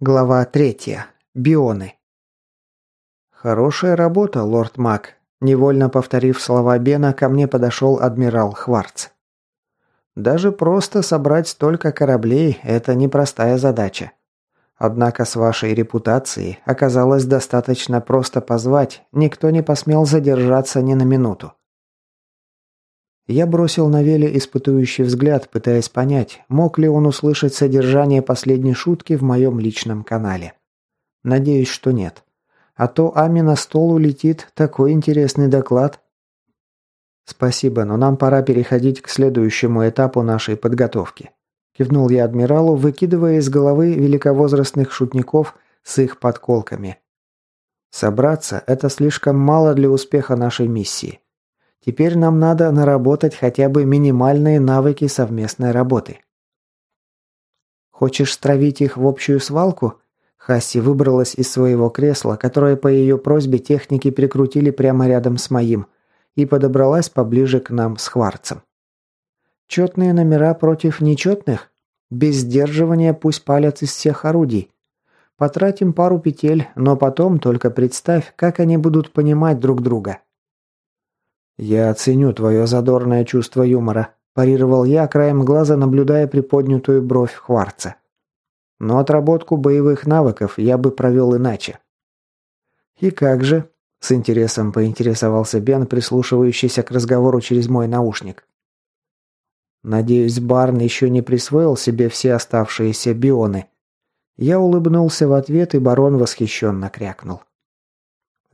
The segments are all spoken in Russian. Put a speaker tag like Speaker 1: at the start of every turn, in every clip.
Speaker 1: Глава третья. Бионы. Хорошая работа, лорд Мак. Невольно повторив слова Бена, ко мне подошел адмирал Хварц. Даже просто собрать столько кораблей – это непростая задача. Однако с вашей репутацией оказалось достаточно просто позвать, никто не посмел задержаться ни на минуту. Я бросил на Веле испытующий взгляд, пытаясь понять, мог ли он услышать содержание последней шутки в моем личном канале. Надеюсь, что нет. А то Ами на стол улетит такой интересный доклад. Спасибо, но нам пора переходить к следующему этапу нашей подготовки. Кивнул я адмиралу, выкидывая из головы великовозрастных шутников с их подколками. Собраться – это слишком мало для успеха нашей миссии. Теперь нам надо наработать хотя бы минимальные навыки совместной работы. Хочешь стравить их в общую свалку? Хасси выбралась из своего кресла, которое по ее просьбе техники прикрутили прямо рядом с моим, и подобралась поближе к нам с Хварцем. Четные номера против нечетных? Без сдерживания пусть палят из всех орудий. Потратим пару петель, но потом только представь, как они будут понимать друг друга. «Я оценю твое задорное чувство юмора», – парировал я, краем глаза наблюдая приподнятую бровь Хварца. «Но отработку боевых навыков я бы провел иначе». «И как же?» – с интересом поинтересовался Бен, прислушивающийся к разговору через мой наушник. «Надеюсь, Барн еще не присвоил себе все оставшиеся бионы». Я улыбнулся в ответ, и барон восхищенно крякнул.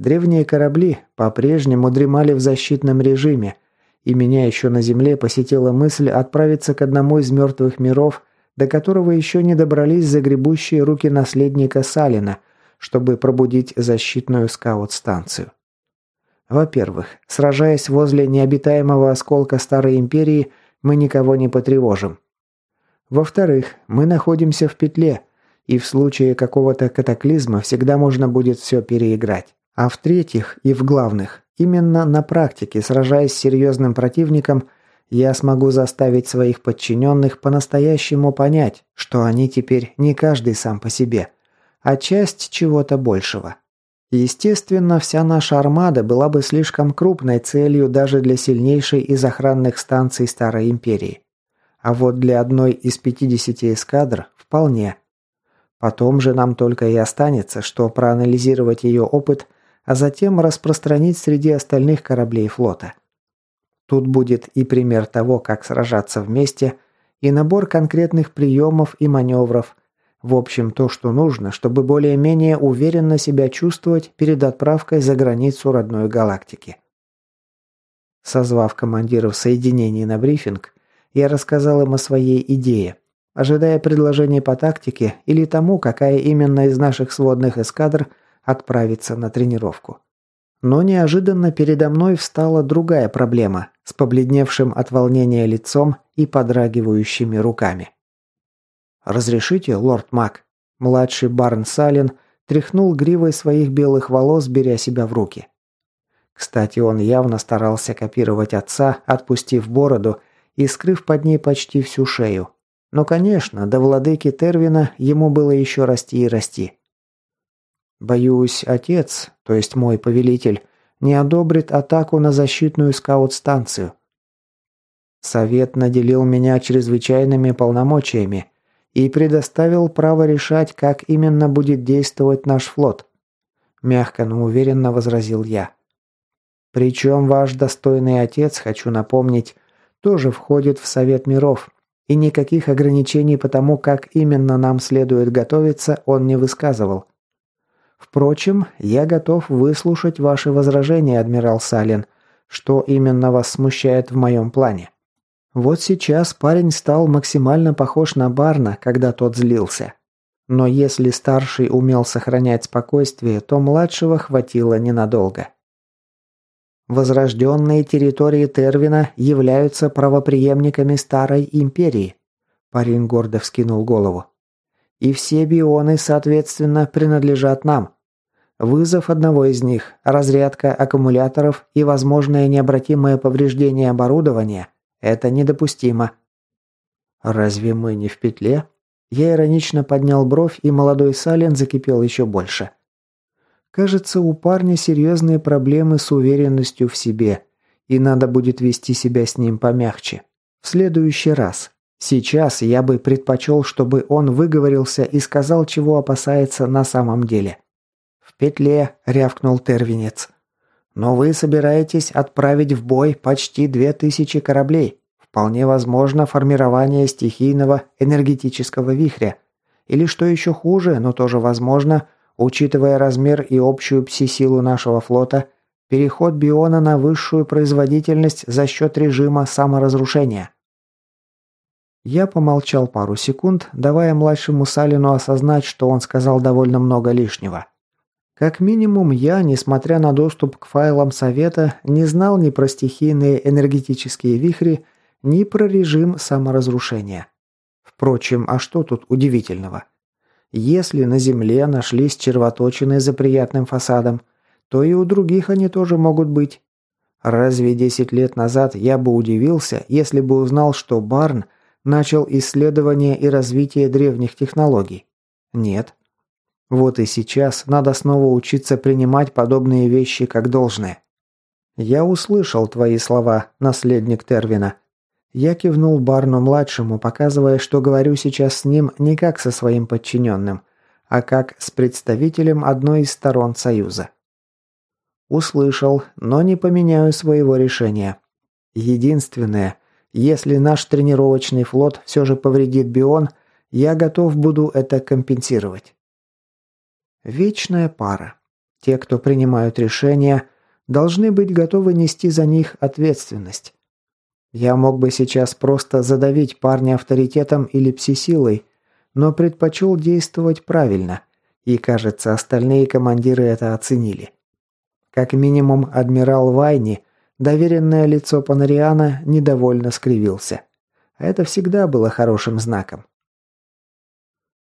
Speaker 1: Древние корабли по-прежнему дремали в защитном режиме, и меня еще на Земле посетила мысль отправиться к одному из мертвых миров, до которого еще не добрались загребущие руки наследника Салина, чтобы пробудить защитную скаут-станцию. Во-первых, сражаясь возле необитаемого осколка Старой Империи, мы никого не потревожим. Во-вторых, мы находимся в петле, и в случае какого-то катаклизма всегда можно будет все переиграть. А в-третьих и в главных, именно на практике, сражаясь с серьезным противником, я смогу заставить своих подчиненных по-настоящему понять, что они теперь не каждый сам по себе, а часть чего-то большего. Естественно, вся наша армада была бы слишком крупной целью даже для сильнейшей из охранных станций Старой Империи. А вот для одной из 50 эскадр вполне. Потом же нам только и останется, что проанализировать ее опыт – а затем распространить среди остальных кораблей флота. Тут будет и пример того, как сражаться вместе, и набор конкретных приемов и маневров. В общем, то, что нужно, чтобы более-менее уверенно себя чувствовать перед отправкой за границу родной галактики. Созвав командиров соединений на брифинг, я рассказал им о своей идее, ожидая предложений по тактике или тому, какая именно из наших сводных эскадр – отправиться на тренировку. Но неожиданно передо мной встала другая проблема с побледневшим от волнения лицом и подрагивающими руками. «Разрешите, лорд Мак?» Младший Барн Салин тряхнул гривой своих белых волос, беря себя в руки. Кстати, он явно старался копировать отца, отпустив бороду и скрыв под ней почти всю шею. Но, конечно, до владыки Тервина ему было еще расти и расти. Боюсь, отец, то есть мой повелитель, не одобрит атаку на защитную скаут-станцию. Совет наделил меня чрезвычайными полномочиями и предоставил право решать, как именно будет действовать наш флот. Мягко, но уверенно возразил я. Причем ваш достойный отец, хочу напомнить, тоже входит в Совет миров, и никаких ограничений по тому, как именно нам следует готовиться, он не высказывал. Впрочем, я готов выслушать ваши возражения, адмирал Салин. Что именно вас смущает в моем плане? Вот сейчас парень стал максимально похож на Барна, когда тот злился. Но если старший умел сохранять спокойствие, то младшего хватило ненадолго. Возрожденные территории Тервина являются правопреемниками Старой Империи. Парень гордо вскинул голову. И все бионы, соответственно, принадлежат нам. Вызов одного из них, разрядка аккумуляторов и возможное необратимое повреждение оборудования – это недопустимо. Разве мы не в петле? Я иронично поднял бровь, и молодой Сален закипел еще больше. Кажется, у парня серьезные проблемы с уверенностью в себе, и надо будет вести себя с ним помягче. В следующий раз. Сейчас я бы предпочел, чтобы он выговорился и сказал, чего опасается на самом деле. «В петле», — рявкнул Тервинец. «Но вы собираетесь отправить в бой почти две тысячи кораблей. Вполне возможно формирование стихийного энергетического вихря. Или что еще хуже, но тоже возможно, учитывая размер и общую пси-силу нашего флота, переход биона на высшую производительность за счет режима саморазрушения. Я помолчал пару секунд, давая младшему Салину осознать, что он сказал довольно много лишнего. Как минимум, я, несмотря на доступ к файлам совета, не знал ни про стихийные энергетические вихри, ни про режим саморазрушения. Впрочем, а что тут удивительного? Если на Земле нашлись червоточины за приятным фасадом, то и у других они тоже могут быть. Разве 10 лет назад я бы удивился, если бы узнал, что Барн начал исследование и развитие древних технологий? Нет. Вот и сейчас надо снова учиться принимать подобные вещи как должное. Я услышал твои слова, наследник Тервина. Я кивнул Барну-младшему, показывая, что говорю сейчас с ним не как со своим подчиненным, а как с представителем одной из сторон Союза. Услышал, но не поменяю своего решения. Единственное, если наш тренировочный флот все же повредит Бион, я готов буду это компенсировать. Вечная пара. Те, кто принимают решения, должны быть готовы нести за них ответственность. Я мог бы сейчас просто задавить парня авторитетом или псисилой, но предпочел действовать правильно, и, кажется, остальные командиры это оценили. Как минимум, адмирал Вайни, доверенное лицо Панариана, недовольно скривился. Это всегда было хорошим знаком.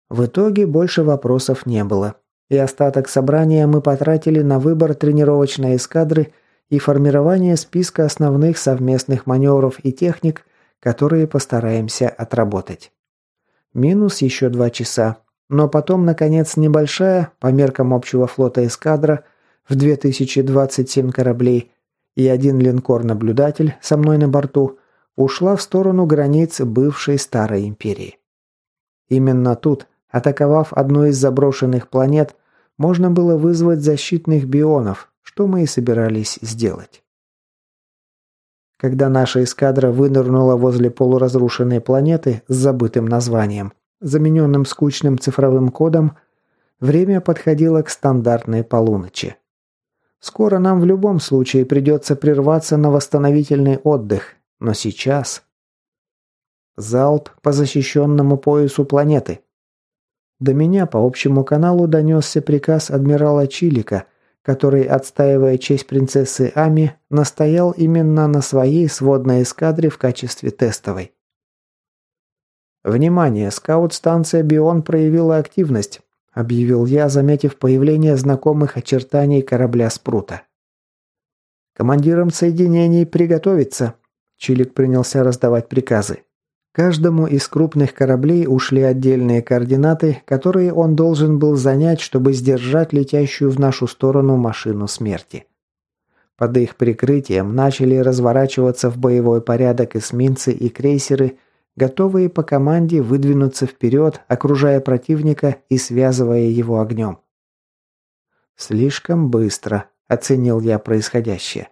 Speaker 1: В итоге больше вопросов не было, и остаток собрания мы потратили на выбор тренировочной эскадры и формирование списка основных совместных маневров и техник, которые постараемся отработать. Минус еще два часа, но потом, наконец, небольшая, по меркам общего флота эскадра, в 2027 кораблей и один линкор-наблюдатель со мной на борту ушла в сторону границ бывшей Старой Империи. Именно тут, атаковав одну из заброшенных планет, можно было вызвать защитных бионов, что мы и собирались сделать. Когда наша эскадра вынырнула возле полуразрушенной планеты с забытым названием, замененным скучным цифровым кодом, время подходило к стандартной полуночи. Скоро нам в любом случае придется прерваться на восстановительный отдых, но сейчас... Залп по защищенному поясу планеты. До меня по общему каналу донесся приказ адмирала Чилика – который, отстаивая честь принцессы Ами, настоял именно на своей сводной эскадре в качестве тестовой. «Внимание! Скаут-станция Бион проявила активность», – объявил я, заметив появление знакомых очертаний корабля Спрута. «Командирам соединений приготовиться», – Чилик принялся раздавать приказы. Каждому из крупных кораблей ушли отдельные координаты, которые он должен был занять, чтобы сдержать летящую в нашу сторону машину смерти. Под их прикрытием начали разворачиваться в боевой порядок эсминцы и крейсеры, готовые по команде выдвинуться вперед, окружая противника и связывая его огнем. «Слишком быстро», – оценил я происходящее.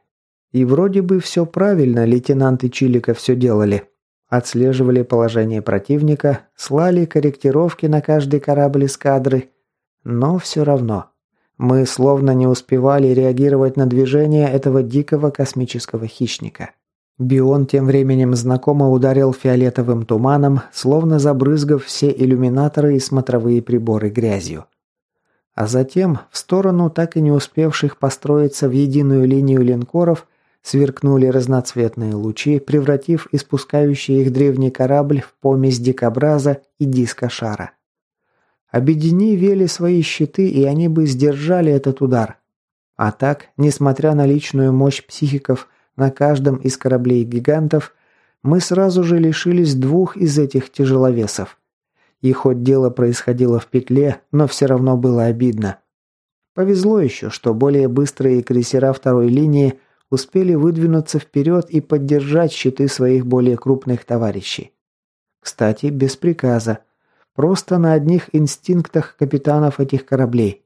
Speaker 1: И вроде бы все правильно лейтенанты Чилика все делали, Отслеживали положение противника, слали корректировки на каждый корабль эскадры. Но все равно. Мы словно не успевали реагировать на движение этого дикого космического хищника. Бион тем временем знакомо ударил фиолетовым туманом, словно забрызгав все иллюминаторы и смотровые приборы грязью. А затем, в сторону так и не успевших построиться в единую линию линкоров – Сверкнули разноцветные лучи, превратив испускающий их древний корабль в помесь дикобраза и диска шара. Объедини вели свои щиты, и они бы сдержали этот удар. А так, несмотря на личную мощь психиков на каждом из кораблей гигантов, мы сразу же лишились двух из этих тяжеловесов. И хоть дело происходило в петле, но все равно было обидно. Повезло еще, что более быстрые крейсера второй линии успели выдвинуться вперед и поддержать щиты своих более крупных товарищей. Кстати, без приказа. Просто на одних инстинктах капитанов этих кораблей.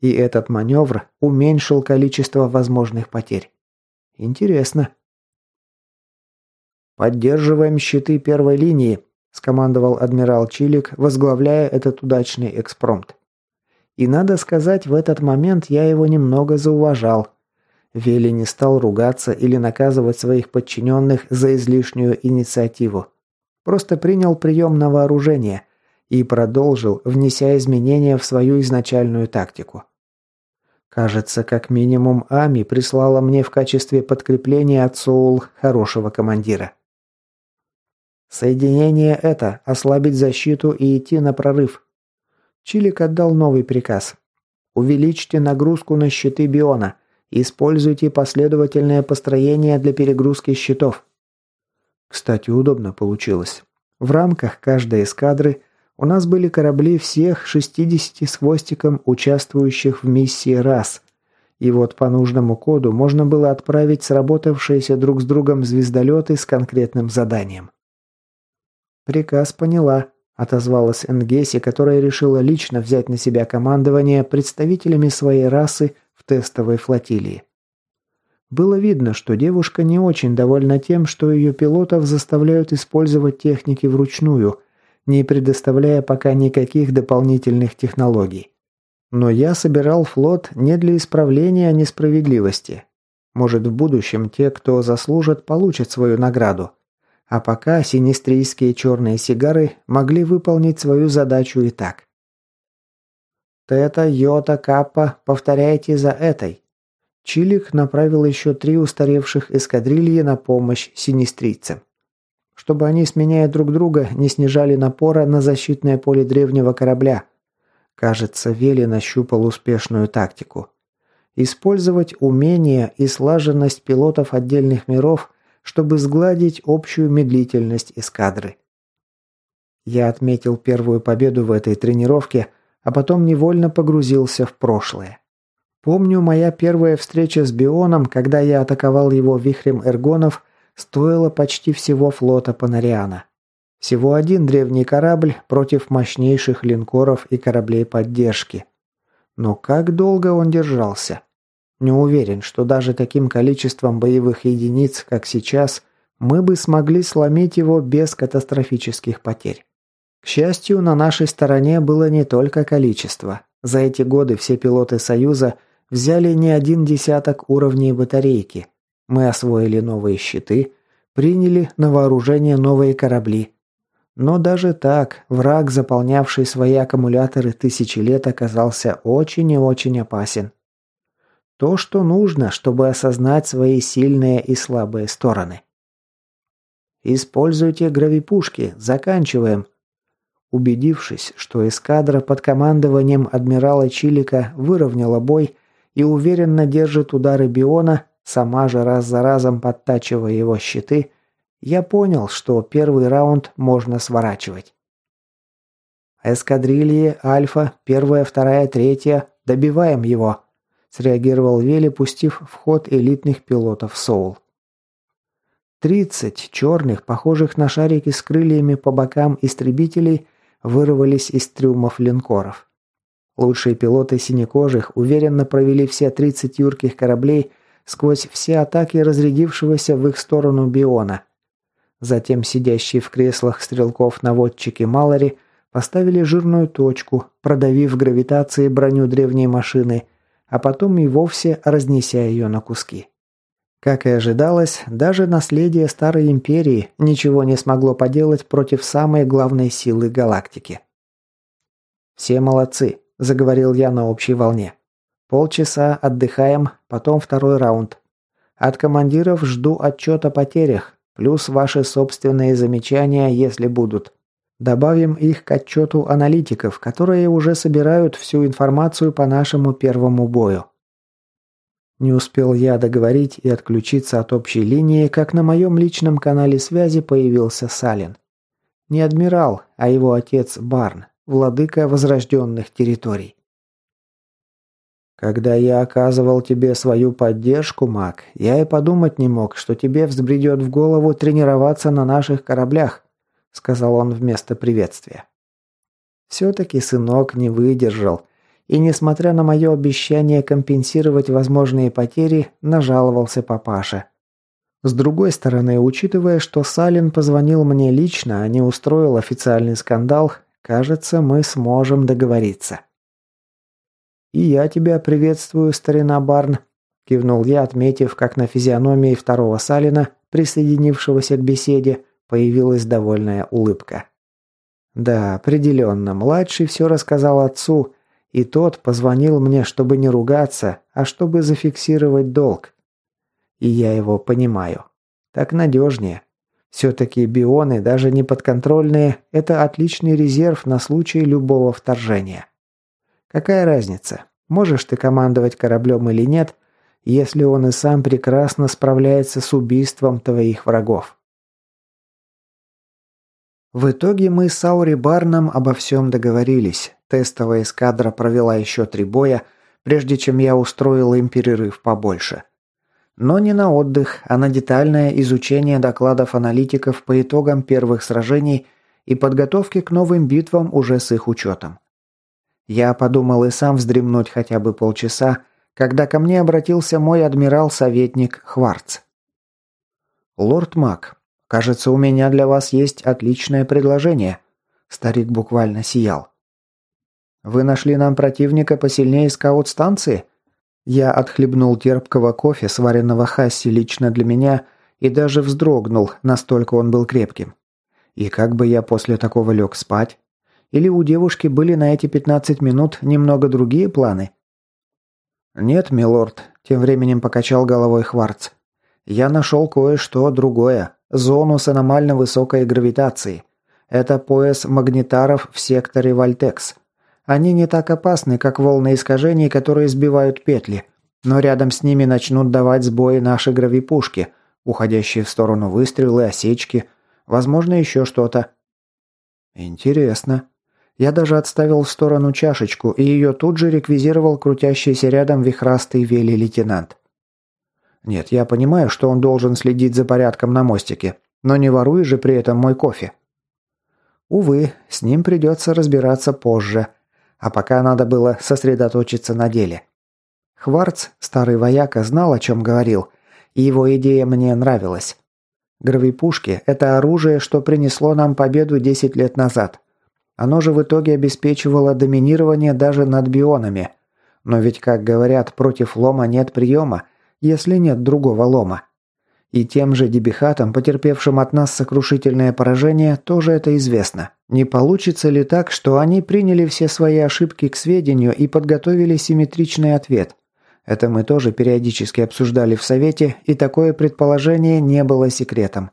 Speaker 1: И этот маневр уменьшил количество возможных потерь. Интересно. «Поддерживаем щиты первой линии», – скомандовал адмирал Чилик, возглавляя этот удачный экспромт. И надо сказать, в этот момент я его немного зауважал. Вели не стал ругаться или наказывать своих подчиненных за излишнюю инициативу. Просто принял прием на вооружение и продолжил, внеся изменения в свою изначальную тактику. Кажется, как минимум Ами прислала мне в качестве подкрепления от Соул хорошего командира. Соединение это – ослабить защиту и идти на прорыв. Чилик отдал новый приказ. Увеличьте нагрузку на щиты Биона. Используйте последовательное построение для перегрузки щитов. Кстати, удобно получилось. В рамках каждой эскадры у нас были корабли всех 60 с хвостиком участвующих в миссии РАС. И вот по нужному коду можно было отправить сработавшиеся друг с другом звездолеты с конкретным заданием. «Приказ поняла», – отозвалась Энгеси, которая решила лично взять на себя командование представителями своей расы в тестовой флотилии. Было видно, что девушка не очень довольна тем, что ее пилотов заставляют использовать техники вручную, не предоставляя пока никаких дополнительных технологий. Но я собирал флот не для исправления несправедливости. Может, в будущем те, кто заслужит, получат свою награду. А пока синистрийские черные сигары могли выполнить свою задачу и так. Тета, Йота, Каппа, повторяйте за этой. Чилик направил еще три устаревших эскадрильи на помощь синистрийцам. Чтобы они, сменяя друг друга, не снижали напора на защитное поле древнего корабля. Кажется, Вели нащупал успешную тактику. Использовать умения и слаженность пилотов отдельных миров – чтобы сгладить общую медлительность эскадры. Я отметил первую победу в этой тренировке, а потом невольно погрузился в прошлое. Помню, моя первая встреча с Бионом, когда я атаковал его вихрем эргонов, стоила почти всего флота Панариана. Всего один древний корабль против мощнейших линкоров и кораблей поддержки. Но как долго он держался? Не уверен, что даже таким количеством боевых единиц, как сейчас, мы бы смогли сломить его без катастрофических потерь. К счастью, на нашей стороне было не только количество. За эти годы все пилоты Союза взяли не один десяток уровней батарейки. Мы освоили новые щиты, приняли на вооружение новые корабли. Но даже так, враг, заполнявший свои аккумуляторы тысячи лет, оказался очень и очень опасен. То, что нужно, чтобы осознать свои сильные и слабые стороны. Используйте гравипушки. Заканчиваем. Убедившись, что эскадра под командованием адмирала Чилика выровняла бой и уверенно держит удары Биона, сама же раз за разом подтачивая его щиты, я понял, что первый раунд можно сворачивать. Эскадрильи Альфа, первая, вторая, третья, добиваем его среагировал Вели, пустив в ход элитных пилотов Соул. Тридцать черных, похожих на шарики с крыльями по бокам истребителей, вырвались из трюмов линкоров. Лучшие пилоты синекожих уверенно провели все 30 юрких кораблей сквозь все атаки разрядившегося в их сторону Биона. Затем сидящие в креслах стрелков-наводчики Малори поставили жирную точку, продавив гравитацией броню древней машины – а потом и вовсе разнеся ее на куски. Как и ожидалось, даже наследие Старой Империи ничего не смогло поделать против самой главной силы галактики. «Все молодцы», – заговорил я на общей волне. «Полчаса отдыхаем, потом второй раунд. От командиров жду отчет о потерях, плюс ваши собственные замечания, если будут. Добавим их к отчету аналитиков, которые уже собирают всю информацию по нашему первому бою. Не успел я договорить и отключиться от общей линии, как на моем личном канале связи появился Салин. Не адмирал, а его отец Барн, владыка возрожденных территорий. Когда я оказывал тебе свою поддержку, маг, я и подумать не мог, что тебе взбредет в голову тренироваться на наших кораблях, сказал он вместо приветствия. Все-таки сынок не выдержал, и, несмотря на мое обещание компенсировать возможные потери, нажаловался папаша. С другой стороны, учитывая, что Салин позвонил мне лично, а не устроил официальный скандал, кажется, мы сможем договориться. «И я тебя приветствую, старина Барн», – кивнул я, отметив, как на физиономии второго Салина, присоединившегося к беседе, появилась довольная улыбка. Да, определенно, младший все рассказал отцу, и тот позвонил мне, чтобы не ругаться, а чтобы зафиксировать долг. И я его понимаю. Так надежнее. Все-таки бионы, даже неподконтрольные, это отличный резерв на случай любого вторжения. Какая разница, можешь ты командовать кораблем или нет, если он и сам прекрасно справляется с убийством твоих врагов? В итоге мы с Аури Барном обо всем договорились. Тестовая эскадра провела еще три боя, прежде чем я устроил им перерыв побольше. Но не на отдых, а на детальное изучение докладов аналитиков по итогам первых сражений и подготовки к новым битвам уже с их учетом. Я подумал и сам вздремнуть хотя бы полчаса, когда ко мне обратился мой адмирал-советник Хварц. «Лорд Мак, кажется, у меня для вас есть отличное предложение». Старик буквально сиял. «Вы нашли нам противника посильнее скаут-станции?» Я отхлебнул терпкого кофе, сваренного Хасси лично для меня, и даже вздрогнул, настолько он был крепким. И как бы я после такого лег спать? Или у девушки были на эти 15 минут немного другие планы? «Нет, милорд», – тем временем покачал головой Хварц. «Я нашел кое-что другое. Зону с аномально высокой гравитацией. Это пояс магнитаров в секторе Вальтекс. Они не так опасны, как волны искажений, которые сбивают петли. Но рядом с ними начнут давать сбои наши гравипушки, уходящие в сторону выстрелы, осечки, возможно, еще что-то». «Интересно», я даже отставил в сторону чашечку, и ее тут же реквизировал крутящийся рядом вихрастый вели-лейтенант. Нет, я понимаю, что он должен следить за порядком на мостике, но не воруй же при этом мой кофе. Увы, с ним придется разбираться позже, а пока надо было сосредоточиться на деле. Хварц, старый вояка, знал, о чем говорил, и его идея мне нравилась. Гравипушки – это оружие, что принесло нам победу 10 лет назад – оно же в итоге обеспечивало доминирование даже над бионами. Но ведь, как говорят, против лома нет приема, если нет другого лома. И тем же дебихатам, потерпевшим от нас сокрушительное поражение, тоже это известно. Не получится ли так, что они приняли все свои ошибки к сведению и подготовили симметричный ответ? Это мы тоже периодически обсуждали в Совете, и такое предположение не было секретом.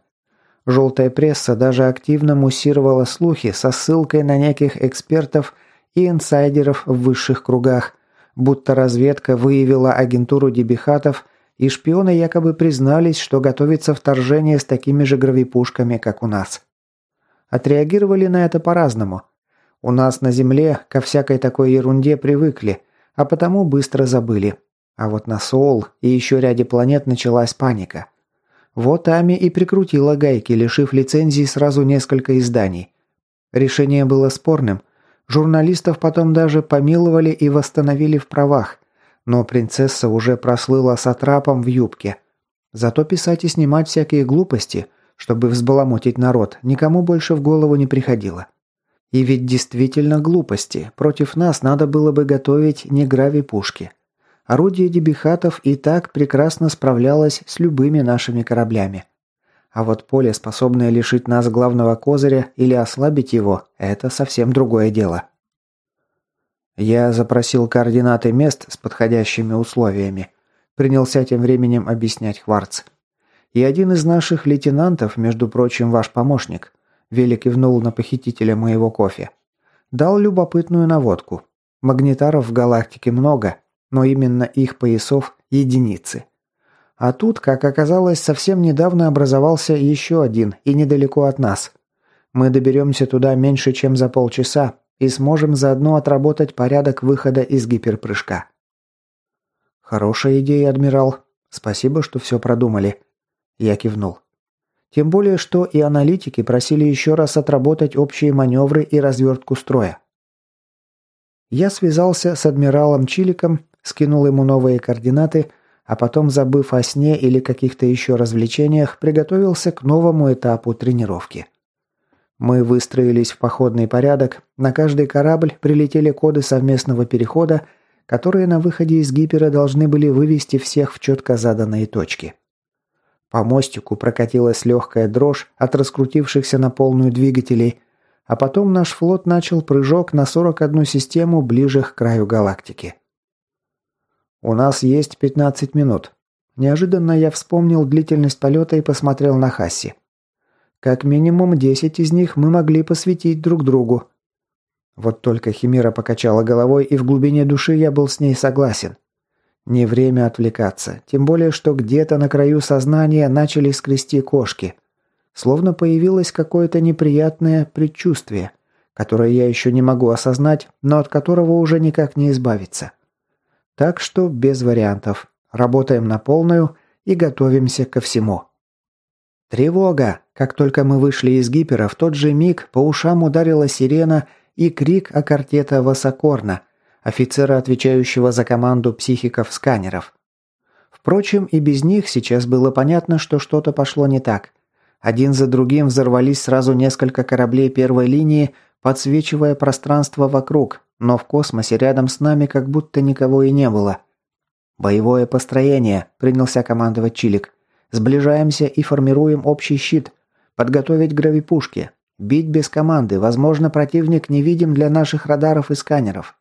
Speaker 1: Желтая пресса даже активно муссировала слухи со ссылкой на неких экспертов и инсайдеров в высших кругах, будто разведка выявила агентуру дебихатов, и шпионы якобы признались, что готовится вторжение с такими же гравипушками, как у нас. Отреагировали на это по-разному. У нас на Земле ко всякой такой ерунде привыкли, а потому быстро забыли. А вот на Соул и еще ряде планет началась паника – вот Ами и прикрутила гайки, лишив лицензии сразу несколько изданий. Решение было спорным. Журналистов потом даже помиловали и восстановили в правах. Но принцесса уже прослыла с атрапом в юбке. Зато писать и снимать всякие глупости, чтобы взбаламутить народ, никому больше в голову не приходило. И ведь действительно глупости. Против нас надо было бы готовить не грави-пушки. Орудие дебихатов и так прекрасно справлялось с любыми нашими кораблями. А вот поле, способное лишить нас главного козыря или ослабить его, это совсем другое дело. Я запросил координаты мест с подходящими условиями. Принялся тем временем объяснять Хварц. И один из наших лейтенантов, между прочим, ваш помощник, Велик кивнул на похитителя моего кофе, дал любопытную наводку. Магнитаров в галактике много, но именно их поясов – единицы. А тут, как оказалось, совсем недавно образовался еще один и недалеко от нас. Мы доберемся туда меньше, чем за полчаса, и сможем заодно отработать порядок выхода из гиперпрыжка». «Хорошая идея, адмирал. Спасибо, что все продумали». Я кивнул. Тем более, что и аналитики просили еще раз отработать общие маневры и развертку строя. Я связался с адмиралом Чиликом, скинул ему новые координаты, а потом, забыв о сне или каких-то еще развлечениях, приготовился к новому этапу тренировки. Мы выстроились в походный порядок, на каждый корабль прилетели коды совместного перехода, которые на выходе из гипера должны были вывести всех в четко заданные точки. По мостику прокатилась легкая дрожь от раскрутившихся на полную двигателей, а потом наш флот начал прыжок на 41 систему ближе к краю галактики. «У нас есть 15 минут». Неожиданно я вспомнил длительность полета и посмотрел на Хасси. Как минимум 10 из них мы могли посвятить друг другу. Вот только Химера покачала головой, и в глубине души я был с ней согласен. Не время отвлекаться, тем более, что где-то на краю сознания начали скрести кошки. Словно появилось какое-то неприятное предчувствие, которое я еще не могу осознать, но от которого уже никак не избавиться. Так что без вариантов. Работаем на полную и готовимся ко всему. Тревога! Как только мы вышли из гипера, в тот же миг по ушам ударила сирена и крик о картета Васокорна – офицера, отвечающего за команду психиков-сканеров. Впрочем, и без них сейчас было понятно, что что-то пошло не так. Один за другим взорвались сразу несколько кораблей первой линии, подсвечивая пространство вокруг, но в космосе рядом с нами как будто никого и не было. «Боевое построение», – принялся командовать Чилик. «Сближаемся и формируем общий щит. Подготовить гравипушки. Бить без команды. Возможно, противник невидим для наших радаров и сканеров.